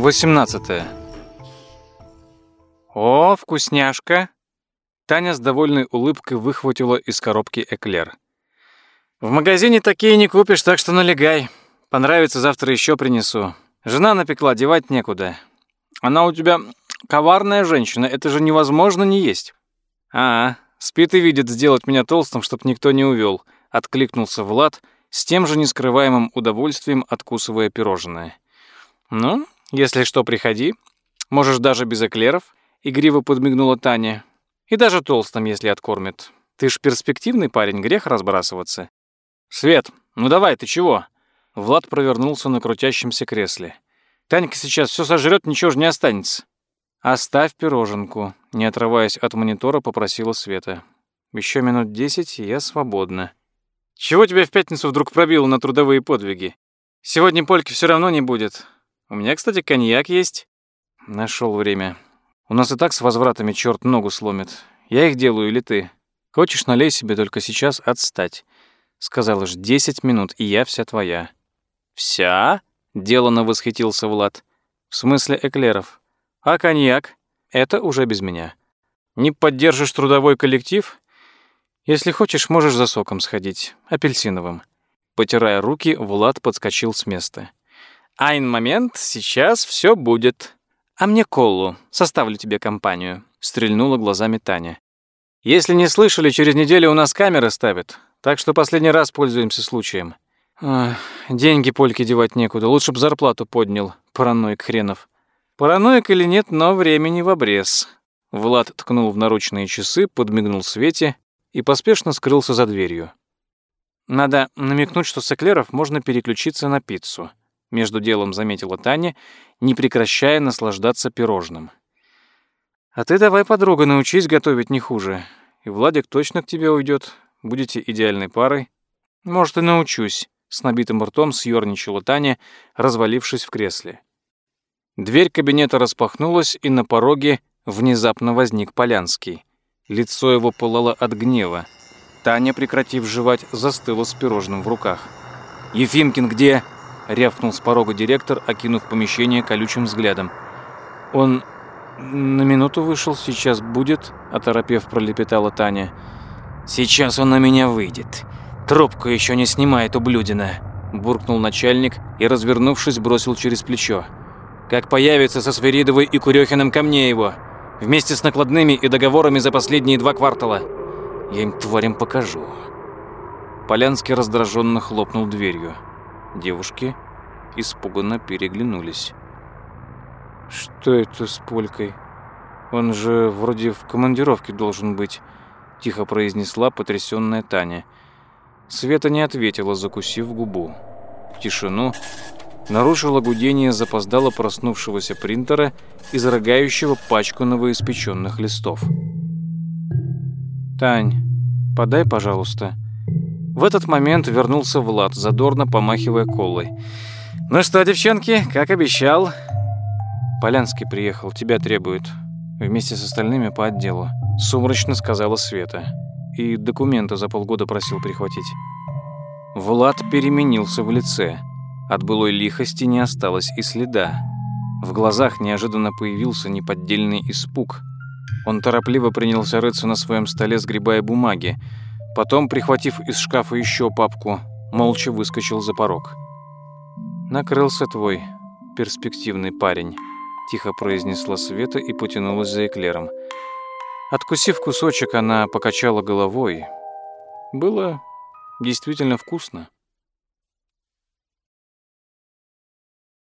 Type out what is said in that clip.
18. О, вкусняшка. Таня с довольной улыбкой выхватила из коробки эклер. В магазине такие не купишь, так что налегай. Понравится, завтра еще принесу. Жена напекла, девать некуда. Она у тебя коварная женщина, это же невозможно не есть. А, спит и видит сделать меня толстым, чтоб никто не увел. Откликнулся Влад с тем же нескрываемым удовольствием, откусывая пирожное. Ну, если что, приходи. Можешь даже без эклеров, игриво подмигнула Таня. И даже толстым, если откормят. Ты ж перспективный парень, грех разбрасываться. Свет, ну давай, ты чего? Влад провернулся на крутящемся кресле. Танька сейчас все сожрет, ничего же не останется. Оставь пироженку, не отрываясь от монитора, попросила Света. Еще минут десять, и я свободна. Чего тебя в пятницу вдруг пробило на трудовые подвиги? Сегодня польки все равно не будет. У меня, кстати, коньяк есть. Нашел время. У нас и так с возвратами черт ногу сломит. Я их делаю или ты? Хочешь, налей себе только сейчас отстать. Сказал уж десять минут, и я вся твоя. Вся? Делано восхитился Влад. В смысле эклеров. А коньяк? Это уже без меня. Не поддержишь трудовой коллектив? Если хочешь, можешь за соком сходить, апельсиновым. Потирая руки, Влад подскочил с места. Айн момент, сейчас все будет. А мне колу, составлю тебе компанию, стрельнула глазами Таня. Если не слышали, через неделю у нас камеры ставят, так что последний раз пользуемся случаем. Деньги польки девать некуда, лучше б зарплату поднял, параноик хренов. Параноик или нет, но времени в обрез. Влад ткнул в наручные часы, подмигнул Свете и поспешно скрылся за дверью. Надо намекнуть, что с эклеров можно переключиться на пиццу между делом заметила Таня, не прекращая наслаждаться пирожным. А ты давай, подруга, научись готовить не хуже. И Владик точно к тебе уйдет. Будете идеальной парой. Может, и научусь, с набитым ртом съёрничала Таня, развалившись в кресле. Дверь кабинета распахнулась, и на пороге внезапно возник Полянский. Лицо его пылало от гнева. Таня, прекратив жевать, застыла с пирожным в руках. «Ефимкин где?» Рявкнул с порога директор, окинув помещение колючим взглядом. «Он на минуту вышел, сейчас будет», — оторопев пролепетала Таня. «Сейчас он на меня выйдет. Трубку еще не снимает ублюдина», — буркнул начальник и, развернувшись, бросил через плечо. «Как появится со Сверидовой и Курехиным ко мне его, вместе с накладными и договорами за последние два квартала. Я им тварям покажу». Полянский раздраженно хлопнул дверью. Девушки испуганно переглянулись. «Что это с Полькой? Он же вроде в командировке должен быть», — тихо произнесла потрясённая Таня. Света не ответила, закусив губу. Тишину нарушило гудение запоздало проснувшегося принтера, изрыгающего пачку новоиспеченных листов. «Тань, подай, пожалуйста», в этот момент вернулся Влад, задорно помахивая колой. «Ну что, девчонки, как обещал?» «Полянский приехал, тебя требует. Вместе с остальными по отделу», — сумрачно сказала Света. «И документы за полгода просил прихватить». Влад переменился в лице. От былой лихости не осталось и следа. В глазах неожиданно появился неподдельный испуг. Он торопливо принялся рыться на своем столе, сгребая бумаги. Потом, прихватив из шкафа еще папку, молча выскочил за порог. «Накрылся твой перспективный парень», — тихо произнесла Света и потянулась за эклером. Откусив кусочек, она покачала головой. Было действительно вкусно.